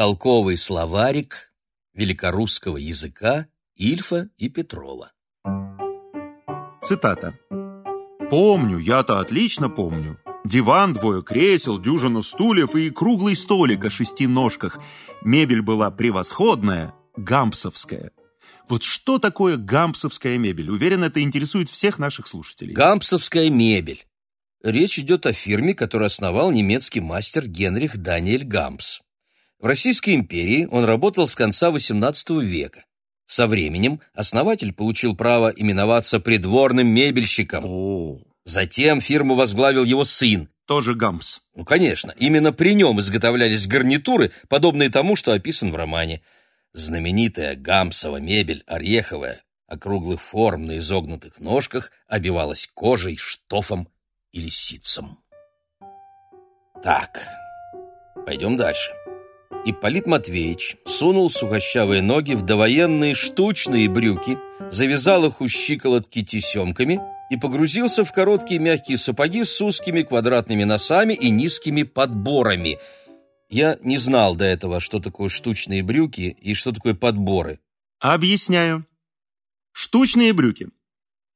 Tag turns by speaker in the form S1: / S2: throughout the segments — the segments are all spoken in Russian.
S1: Толковый словарик великорусского языка Ильфа и Петрова.
S2: Цитата. «Помню, я-то отлично помню. Диван, двое кресел, дюжина стульев и круглый столик о шести ножках. Мебель была превосходная, гампсовская. Вот что такое гампсовская мебель? Уверен, это интересует всех наших слушателей.
S1: Гампсовская мебель. Речь идет о фирме, которую основал немецкий мастер Генрих Даниэль Гампс. В Российской империи он работал с конца XVIII века. Со временем основатель получил право именоваться придворным мебельщиком.
S2: О,
S1: Затем фирму возглавил его сын.
S2: тоже гампс.
S1: Ну, конечно, именно при нем изготовлялись гарнитуры, подобные тому, что описан в романе. Знаменитая гампсова мебель, ореховая, округлых форм на изогнутых ножках, обивалась кожей, штофом или ситцем. Так, пойдем дальше. Ипполит Матвеевич сунул сухощавые ноги в довоенные штучные брюки, завязал их у щиколотки тесемками и погрузился в короткие мягкие сапоги с узкими квадратными носами и низкими подборами. Я не знал до этого, что такое штучные брюки и что такое подборы.
S2: Объясняю. Штучные брюки.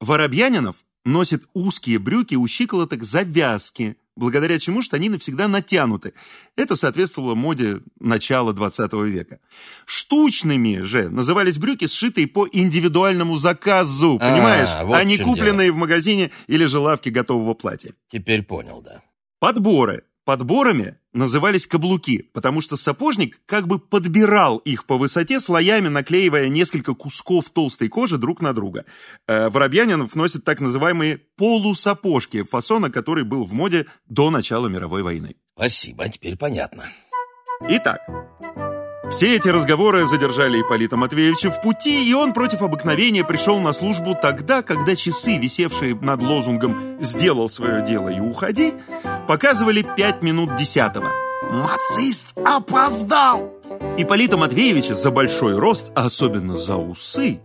S2: Воробьянинов носит узкие брюки у щиколоток завязки, благодаря чему штанины всегда натянуты. Это соответствовало моде начала 20 века. Штучными же назывались брюки, сшитые по индивидуальному заказу,
S1: А,
S2: понимаешь?
S1: вот
S2: а не купленные в магазине или же лавке готового платья.
S1: Теперь понял, да.
S2: Подборы. Подборами назывались каблуки, потому что сапожник как бы подбирал их по высоте, слоями наклеивая несколько кусков толстой кожи друг на друга. Э, Воробьянинов носит так называемые полусапожки, фасона который был в моде до начала мировой войны.
S1: Спасибо, теперь понятно.
S2: Итак, все эти разговоры задержали Ипполита Матвеевича в пути, и он против обыкновения пришел на службу тогда, когда часы, висевшие над лозунгом «Сделал свое дело и уходи», показывали пять минут десятого. Мацист опоздал! Ипполита Матвеевича за большой рост, а особенно за усы,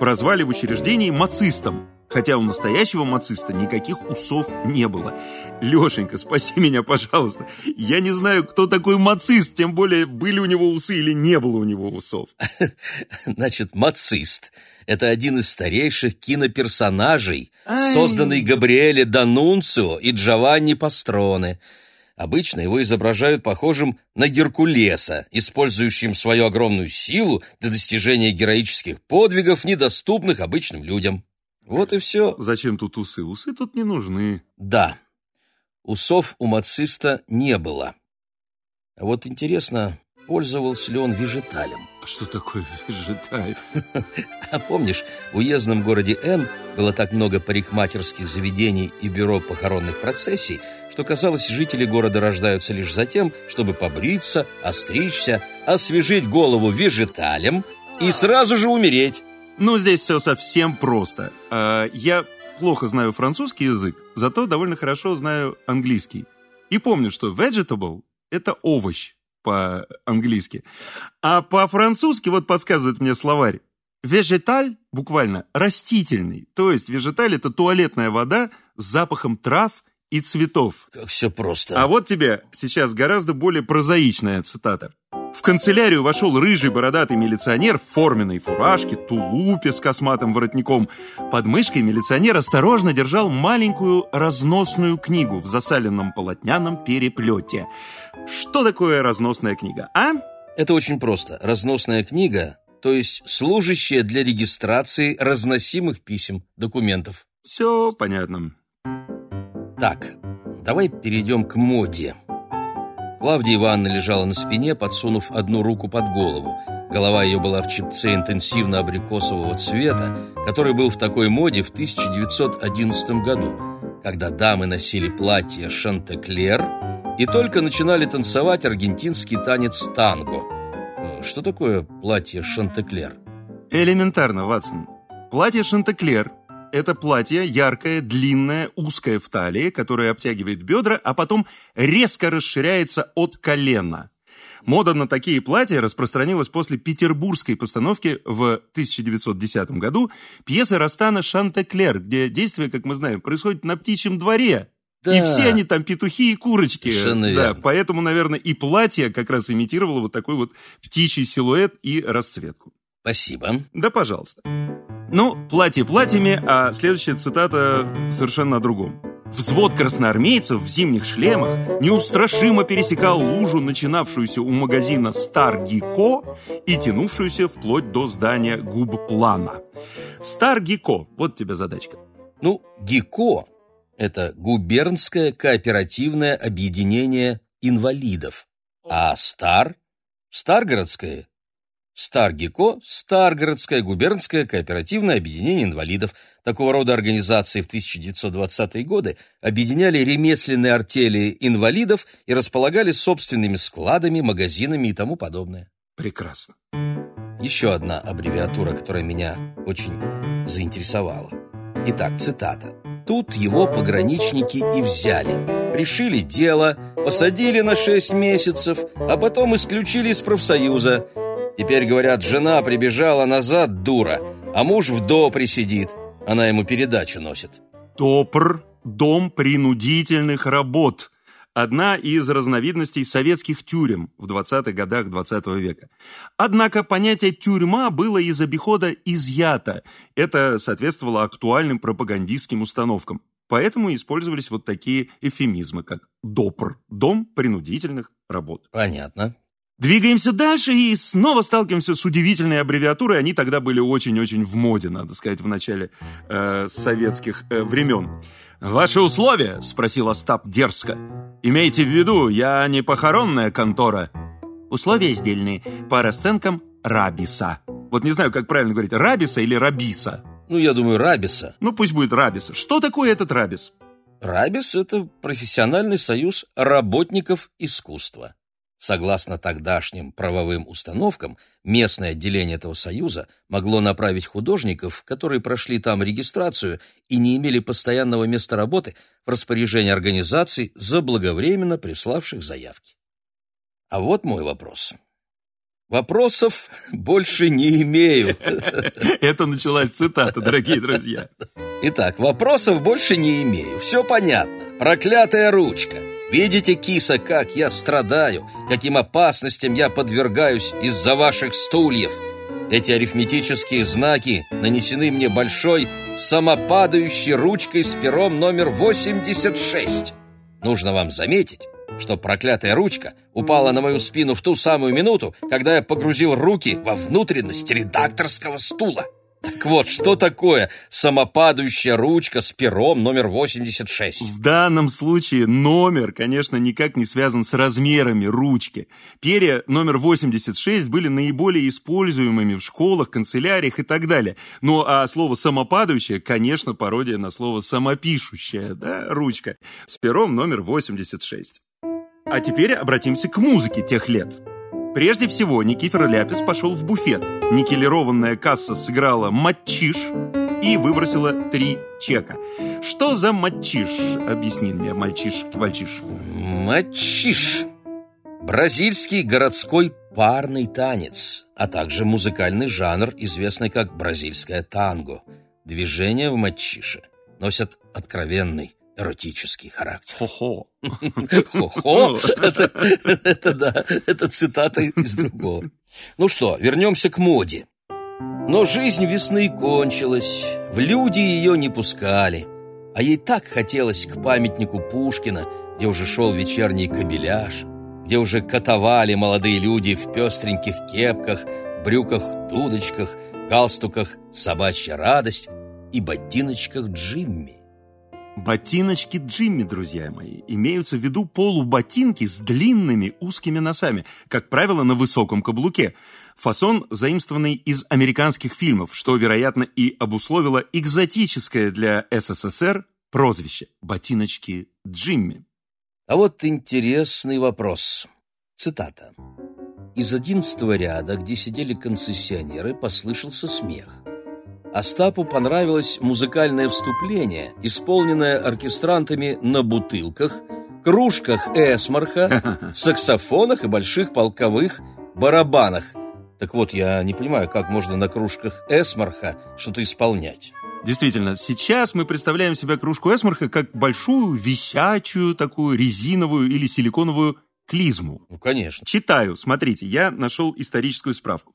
S2: прозвали в учреждении мацистом, хотя у настоящего мациста никаких усов не было. Лешенька, спаси меня, пожалуйста. Я не знаю, кто такой мацист, тем более были у него усы или не было у него усов.
S1: Значит, мацист — это один из старейших киноперсонажей,
S2: Ай.
S1: созданный Габриэле Данунцио и Джованни Пастроне. Обычно его изображают похожим на Геркулеса, использующим свою огромную силу для достижения героических подвигов, недоступных обычным людям. Вот и все.
S2: Зачем тут усы? Усы тут не нужны.
S1: Да, усов у мациста не было. А вот интересно, пользовался ли он вежеталем?
S2: А что такое вежеталь?
S1: А помнишь, в уездном городе Н было так много парикмахерских заведений и бюро похоронных процессий, что, казалось, жители города рождаются лишь за тем, чтобы побриться, остричься, освежить голову вежеталем и сразу же умереть.
S2: Ну, здесь все совсем просто. А, Я плохо знаю французский язык, зато довольно хорошо знаю английский. И помню, что vegetable – это овощ по-английски. А по-французски, вот подсказывает мне словарь, вежеталь буквально растительный. То есть вежеталь – это туалетная вода с запахом трав и цветов.
S1: Как все просто.
S2: А вот тебе сейчас гораздо более прозаичная цитата. В канцелярию вошел рыжий бородатый милиционер в форменной фуражке, тулупе с косматым воротником. Под мышкой милиционер осторожно держал маленькую разносную книгу в засаленном полотняном переплете. Что такое разносная книга, а?
S1: Это очень просто. Разносная книга, то есть служащая для регистрации разносимых писем, документов.
S2: Все понятно.
S1: Так, давай перейдем к моде. Клавдия Ивановна лежала на спине, подсунув одну руку под голову. Голова ее была в чипце интенсивно-абрикосового цвета, который был в такой моде в 1911 году, когда дамы носили платья шантеклер и только начинали танцевать аргентинский танец танго. Э, Что такое платье шантеклер?
S2: Элементарно, Ватсон. Платье Шантеклер – это платье яркое, длинное, узкое в талии, которое обтягивает бедра, а потом резко расширяется от колена. Мода на такие платья распространилась после петербургской постановки в 1910 году пьесы Растана «Шантеклер», где действие, как мы знаем, происходит на птичьем дворе. И все они там петухи и курочки.
S1: Совершенно
S2: да,
S1: верно.
S2: поэтому, наверное, и платье как раз имитировало вот такой вот птичий силуэт и расцветку.
S1: Спасибо.
S2: Да, пожалуйста. Ну, платье платьями, а следующая цитата совершенно о другом. Взвод красноармейцев в зимних шлемах неустрашимо пересекал лужу, начинавшуюся у магазина «Стар Гико» и тянувшуюся вплоть до здания губплана. «Стар Гико» — вот тебе задачка.
S1: Ну, ГИКО – это губернское кооперативное объединение инвалидов. А СТАР – Старгородское. СТАР-ГИКО – Старгородское губернское кооперативное объединение инвалидов. Такого рода организации в 1920-е годы объединяли ремесленные артели инвалидов и располагали собственными складами, магазинами и тому подобное.
S2: Прекрасно.
S1: Еще одна аббревиатура, которая меня очень заинтересовала. Итак, цитата. Тут его пограничники и взяли. Пришили дело, посадили на шесть месяцев, а потом исключили из профсоюза. Теперь, говорят, жена прибежала назад, дура, а муж в допре сидит. Она ему передачу носит.
S2: ДОПР – Дом принудительных работ. Одна из разновидностей советских тюрем в 20-х годах 20 века. Однако понятие «тюрьма» было из обихода изъято. Это соответствовало актуальным пропагандистским установкам. Поэтому использовались вот такие эвфемизмы, как «ДОПР» – Дом принудительных работ.
S1: Понятно.
S2: Двигаемся дальше и снова сталкиваемся с удивительной аббревиатурой. Они тогда были очень-очень в моде, надо сказать, в начале э, советских э, времен. «Ваши условия?» – спросил Остап дерзко. «Имейте в виду, я не похоронная контора». Условия сдельные по расценкам Рабиса. Вот не знаю, как правильно говорить, Рабиса или Рабиса.
S1: Ну, я думаю, Рабиса.
S2: Ну, пусть будет Рабиса. Что такое этот Рабис?
S1: Рабис – это профессиональный союз работников искусства. Согласно тогдашним правовым установкам, местное отделение этого союза могло направить художников, которые прошли там регистрацию и не имели постоянного места работы, в распоряжение организаций, заблаговременно приславших заявки. А вот мой вопрос. Вопросов больше не имею.
S2: Это началась цитата, дорогие друзья.
S1: Итак, вопросов больше не имею. Все понятно. Проклятая ручка. Видите, киса, как я страдаю, каким опасностям я подвергаюсь из-за ваших стульев. Эти арифметические знаки нанесены мне большой самопадающей ручкой с пером номер 86. Нужно вам заметить, что проклятая ручка упала на мою спину в ту самую минуту, когда я погрузил руки во внутренность редакторского стула. Так вот, что такое самопадающая ручка с пером номер 86?
S2: В данном случае номер, конечно, никак не связан с размерами ручки. Перья номер 86 были наиболее используемыми в школах, канцеляриях и так далее. Ну а слово «самопадающая», конечно, пародия на слово «самопишущая», да, ручка, с пером номер 86. А теперь обратимся к музыке тех лет. Прежде всего, Никифор Ляпис пошел в буфет. Никелированная касса сыграла матчиш и выбросила три чека. Что за матчиш? Объясни мне, мальчиш, мальчиш.
S1: Мачиш. Бразильский городской парный танец, а также музыкальный жанр, известный как бразильское танго. Движения в мачише носят откровенный эротический характер.
S2: Хо-хо.
S1: Хо-хо? Это, да, это цитата из другого. Ну что, вернемся к моде. Но жизнь весны кончилась, в люди ее не пускали. А ей так хотелось к памятнику Пушкина, где уже шел вечерний кабеляж, где уже катовали молодые люди в пестреньких кепках, брюках-дудочках, галстуках «Собачья радость» и ботиночках Джимми.
S2: Ботиночки Джимми, друзья мои, имеются в виду полуботинки с длинными узкими носами, как правило, на высоком каблуке. Фасон заимствованный из американских фильмов, что, вероятно, и обусловило экзотическое для СССР прозвище «ботиночки Джимми».
S1: А вот интересный вопрос. Цитата. Из одиннадцатого ряда, где сидели концессионеры, послышался смех. Остапу понравилось музыкальное вступление, исполненное оркестрантами на бутылках, кружках эсмарха, саксофонах и больших полковых барабанах. Так вот, я не понимаю, как можно на кружках эсмарха что-то исполнять.
S2: Действительно, сейчас мы представляем себе кружку эсмарха как большую, висячую, такую резиновую или силиконовую клизму.
S1: Ну, конечно.
S2: Читаю, смотрите, я нашел историческую справку.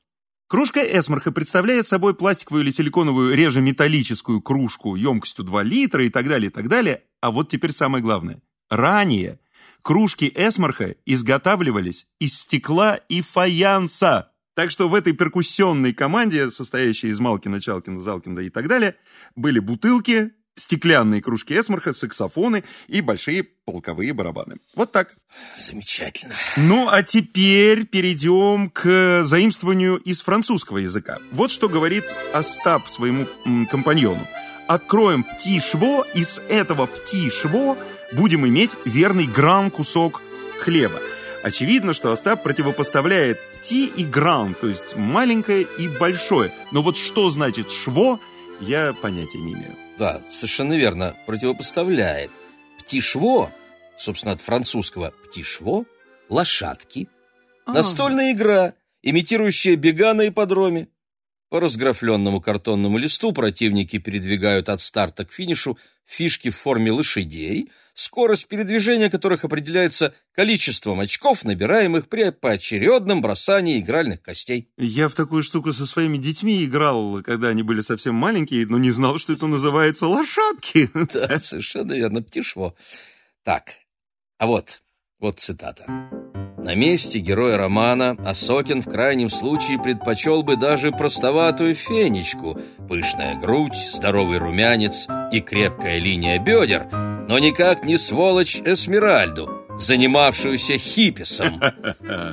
S2: Кружка эсмарха представляет собой пластиковую или силиконовую реже металлическую кружку емкостью 2 литра и так далее, и так далее. А вот теперь самое главное. Ранее кружки эсмарха изготавливались из стекла и фаянса. Так что в этой перкуссионной команде, состоящей из Малкина, Чалкина, Залкина и так далее, были бутылки, стеклянные кружки эсмарха, саксофоны и большие полковые барабаны. Вот так.
S1: Замечательно.
S2: Ну, а теперь перейдем к заимствованию из французского языка. Вот что говорит Остап своему м, компаньону. Откроем птишво, из этого птишво будем иметь верный гран кусок хлеба. Очевидно, что Остап противопоставляет пти и гран, то есть маленькое и большое. Но вот что значит шво, я понятия не имею.
S1: Да, совершенно верно, противопоставляет. Птишво, собственно, от французского птишво, лошадки,
S2: А.
S1: настольная игра, имитирующая бега на ипподроме. По разграфленному картонному листу противники передвигают от старта к финишу фишки в форме лошадей, скорость передвижения которых определяется количеством очков, набираемых при поочередном бросании игральных костей.
S2: Я в такую штуку со своими детьми играл, когда они были совсем маленькие, но не знал, что это называется лошадки.
S1: Да, совершенно верно, птишво. Так, а вот, вот цитата. На месте героя романа Осокин в крайнем случае предпочел бы даже простоватую фенечку, пышная грудь, здоровый румянец и крепкая линия бедер, но никак не сволочь Эсмеральду, занимавшуюся хиписом.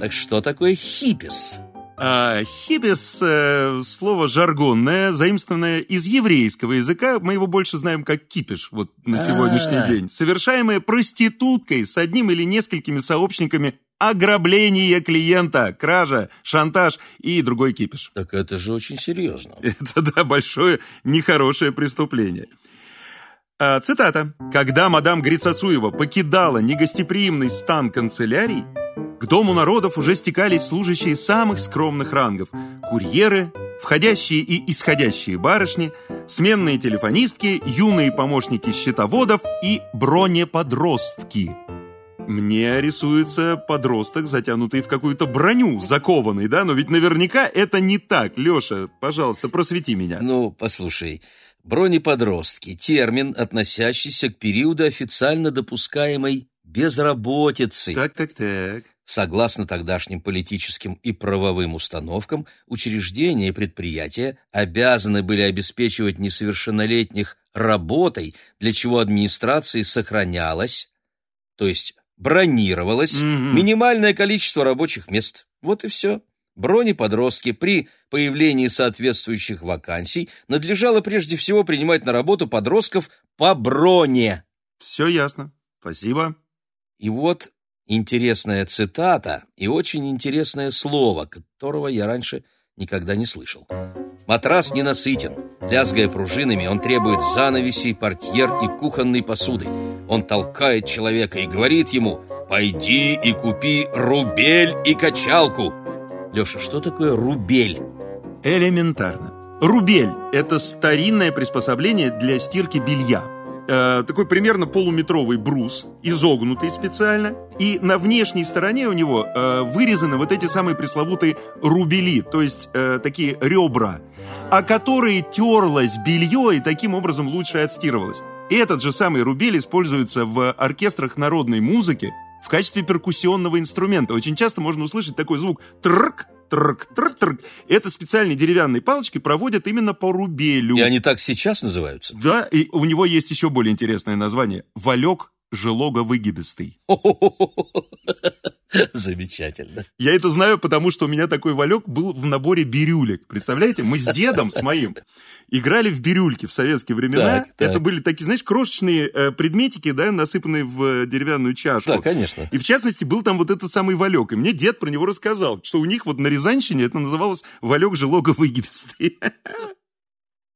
S1: Так что такое хипис?
S2: А хибис э, слово жаргонное, заимствованное из еврейского языка. Мы его больше знаем как кипиш вот на сегодняшний
S1: А.
S2: день. Совершаемое проституткой с одним или несколькими сообщниками ограбление клиента, кража, шантаж и другой кипиш.
S1: Так это же очень серьезно.
S2: Это, да, большое нехорошее преступление. А, цитата. «Когда мадам Грицацуева покидала негостеприимный стан канцелярий, к Дому народов уже стекались служащие самых скромных рангов. Курьеры, входящие и исходящие барышни, сменные телефонистки, юные помощники счетоводов и бронеподростки. Мне рисуется подросток, затянутый в какую-то броню, закованный, да? Но ведь наверняка это не так. Леша, пожалуйста, просвети меня.
S1: Ну, послушай, бронеподростки – термин, относящийся к периоду официально допускаемой безработицы.
S2: Так, так, так.
S1: Согласно тогдашним политическим и правовым установкам, учреждения и предприятия обязаны были обеспечивать несовершеннолетних работой, для чего администрации сохранялось, то есть бронировалось,
S2: Мгм.
S1: минимальное количество рабочих мест. Вот и все. Бронеподростки при появлении соответствующих вакансий надлежало прежде всего принимать на работу подростков по броне.
S2: Все ясно. Спасибо.
S1: И вот интересная цитата и очень интересное слово, которого я раньше никогда не слышал. Матрас ненасытен. Лязгая пружинами, он требует занавесей, портьер и кухонной посуды. Он толкает человека и говорит ему «Пойди и купи рубель и качалку». Леша, что такое рубель?
S2: Элементарно. Рубель – это старинное приспособление для стирки белья. Э, такой примерно полуметровый брус, изогнутый специально, и на внешней стороне у него э, вырезаны вот эти самые пресловутые рубели, то есть э, такие ребра, о которые терлось белье и таким образом лучше отстирывалось. Этот же самый рубель используется в оркестрах народной музыки в качестве перкуссионного инструмента. Очень часто можно услышать такой звук трк, трк, трк, трк. Это специальные деревянные палочки проводят именно по рубелю.
S1: И они так сейчас называются?
S2: Да, и у него есть еще более интересное название. Валек жилого-выгибистый.
S1: Замечательно.
S2: Я это знаю, потому что у меня такой валек был в наборе бирюлек. Представляете, мы с дедом, с моим, играли в бирюльки в советские времена.
S1: Так, так.
S2: Это были такие, знаешь, крошечные э, предметики, да, насыпанные в деревянную чашку.
S1: Да, конечно.
S2: И в частности был там вот этот самый валек. И мне дед про него рассказал, что у них вот на Рязанщине это называлось валек жилого-выгибистый.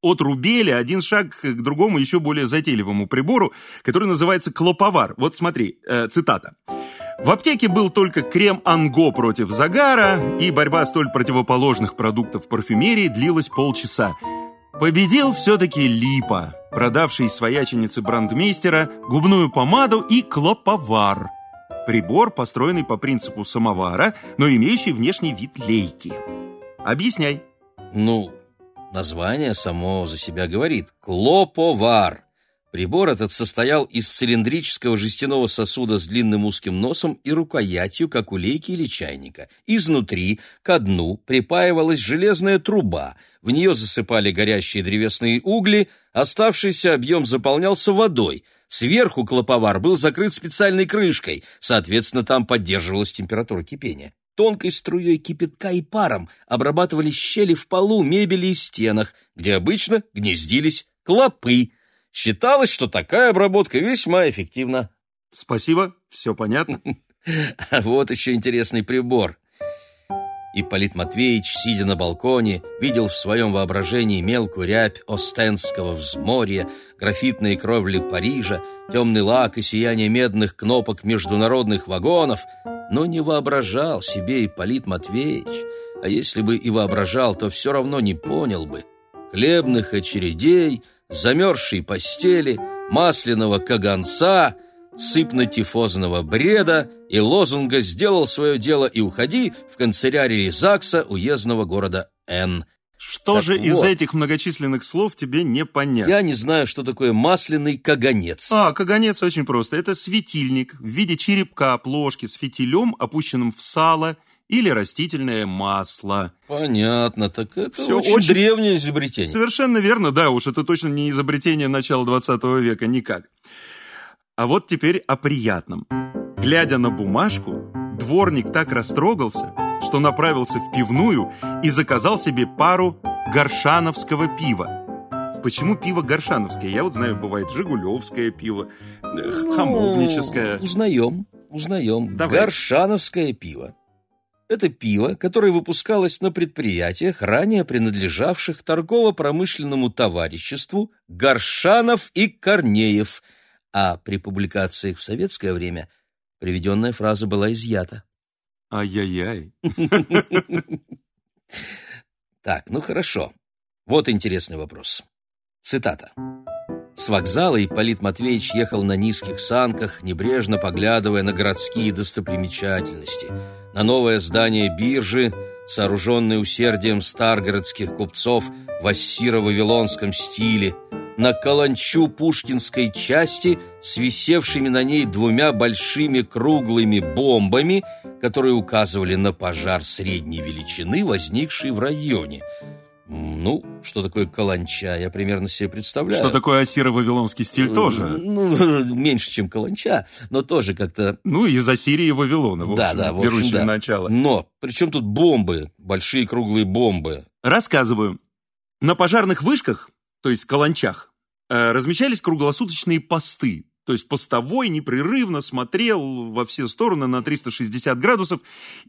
S2: От рубеля один шаг к другому еще более затейливому прибору, который называется клоповар. Вот смотри, э, цитата. В аптеке был только крем Анго против загара, и борьба столь противоположных продуктов парфюмерии длилась полчаса. Победил все-таки Липа, продавший свояченице брандмейстера губную помаду и клоповар. Прибор, построенный по принципу самовара, но имеющий внешний вид лейки. Объясняй.
S1: Ну, название само за себя говорит. Клоповар. Прибор этот состоял из цилиндрического жестяного сосуда с длинным узким носом и рукоятью, как у лейки или чайника. Изнутри, ко дну, припаивалась железная труба. В нее засыпали горящие древесные угли, оставшийся объем заполнялся водой. Сверху клоповар был закрыт специальной крышкой, соответственно, там поддерживалась температура кипения. Тонкой струей кипятка и паром обрабатывались щели в полу, мебели и стенах, где обычно гнездились клопы – Считалось, что такая обработка весьма эффективна.
S2: Спасибо, все понятно.
S1: А вот еще интересный прибор. Ипполит Матвеевич, сидя на балконе, видел в своем воображении мелкую рябь Остенского взморья, графитные кровли Парижа, темный лак и сияние медных кнопок международных вагонов, но не воображал себе Ипполит Матвеевич, а если бы и воображал, то все равно не понял бы. Хлебных очередей — замерзшей постели, масляного каганца, сыпно-тифозного бреда и лозунга «Сделал свое дело и уходи» в канцелярии ЗАГСа уездного города Н.
S2: Что так же вот. из этих многочисленных слов тебе не понятно?
S1: Я не знаю, что такое масляный каганец.
S2: А, каганец очень просто. Это светильник в виде черепка плошки с фитилем, опущенным в сало – или растительное масло.
S1: Понятно, так это Все очень, очень древнее изобретение.
S2: Совершенно верно, да, уж это точно не изобретение начала 20 века, никак. А вот теперь о приятном. Глядя на бумажку, дворник так растрогался, что направился в пивную и заказал себе пару горшановского пива. Почему пиво горшановское? Я вот знаю, бывает жигулевское пиво, э, ну, хамовническое.
S1: Узнаем, узнаем. Давай. Горшановское пиво. Это пиво, которое выпускалось на предприятиях, ранее принадлежавших торгово-промышленному товариществу Горшанов и Корнеев, а при публикациях в советское время приведенная фраза была изъята.
S2: Ай-яй-яй.
S1: Так, ну хорошо. Вот интересный вопрос. Цитата. С вокзала Ипполит Матвеевич ехал на низких санках, небрежно поглядывая на городские достопримечательности, на новое здание биржи, сооруженное усердием старгородских купцов в ассиро-вавилонском стиле, на каланчу пушкинской части с висевшими на ней двумя большими круглыми бомбами, которые указывали на пожар средней величины, возникший в районе – ну, что такое каланча, я примерно себе представляю.
S2: Что такое ассиро-вавилонский стиль тоже?
S1: Ну, меньше, чем каланча, но тоже как-то...
S2: Ну, из Ассирии и Вавилона, в общем, да, да, в общем, да. начало.
S1: Но, причем тут бомбы, большие круглые бомбы?
S2: Рассказываю. На пожарных вышках, то есть каланчах, э, размещались круглосуточные посты, то есть постовой непрерывно смотрел во все стороны на 360 градусов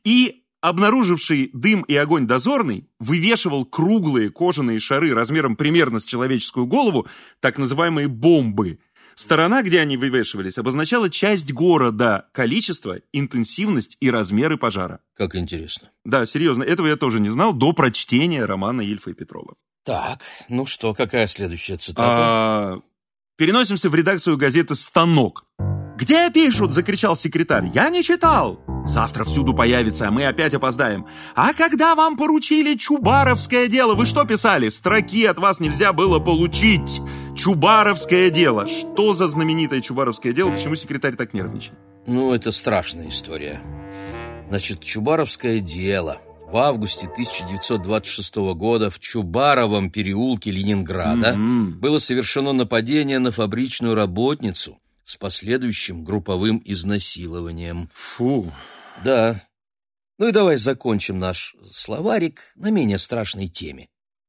S2: и Обнаруживший дым и огонь дозорный вывешивал круглые кожаные шары размером примерно с человеческую голову, так называемые бомбы. Сторона, где они вывешивались, обозначала часть города, количество, интенсивность и размеры пожара.
S1: Как интересно.
S2: Да, серьезно, этого я тоже не знал до прочтения романа Ильфа и Петрова.
S1: Так, ну что, какая следующая цитата?
S2: А, переносимся в редакцию газеты «Станок». «Где пишут?» – закричал секретарь. «Я не читал!» «Завтра всюду появится, а мы опять опоздаем». «А когда вам поручили Чубаровское дело, вы что писали? Строки от вас нельзя было получить!» «Чубаровское дело». Что за знаменитое Чубаровское дело? Почему секретарь так нервничает?
S1: Ну, это страшная история. Значит, Чубаровское дело. В августе 1926 года в Чубаровом переулке Ленинграда mm-hmm. было совершено нападение на фабричную работницу – с последующим групповым изнасилованием.
S2: Фу.
S1: Да. Ну и давай закончим наш словарик на менее страшной теме.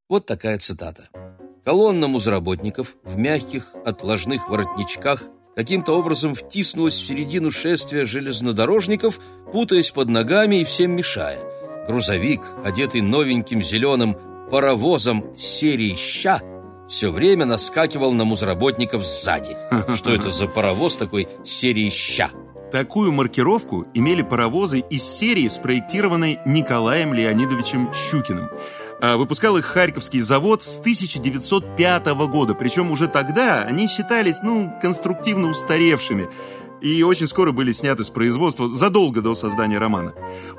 S1: Вот такая цитата. Колонна музработников в мягких отложных воротничках каким-то образом втиснулась в середину шествия железнодорожников, путаясь под ногами и всем мешая. Грузовик, одетый новеньким зеленым паровозом серии «Ща», все время наскакивал на музработников сзади. Что это за паровоз такой серии «Ща»?
S2: Такую маркировку имели паровозы из серии, спроектированной Николаем Леонидовичем Щукиным. А выпускал их Харьковский завод с 1905 года. Причем уже тогда они считались, ну, конструктивно устаревшими и очень скоро были сняты с производства задолго до создания романа.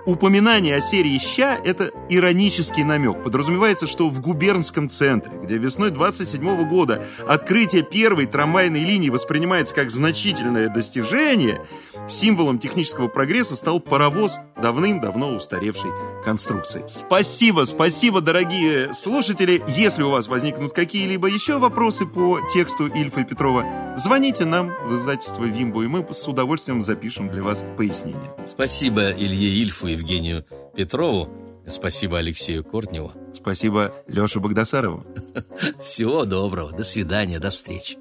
S2: Упоминание о серии «Ща» — это иронический намек. Подразумевается, что в губернском центре, где весной 27 года открытие первой трамвайной линии воспринимается как значительное достижение, символом технического прогресса стал паровоз давным-давно устаревшей конструкции. Спасибо, спасибо, дорогие слушатели. Если у вас возникнут какие-либо еще вопросы по тексту Ильфа и Петрова, звоните нам в издательство «Вимбо», и мы с удовольствием запишем для вас пояснение.
S1: Спасибо Илье Ильфу, Евгению Петрову. Спасибо Алексею Кортневу.
S2: Спасибо Леше Богдасарову.
S1: Всего доброго. До свидания. До встречи.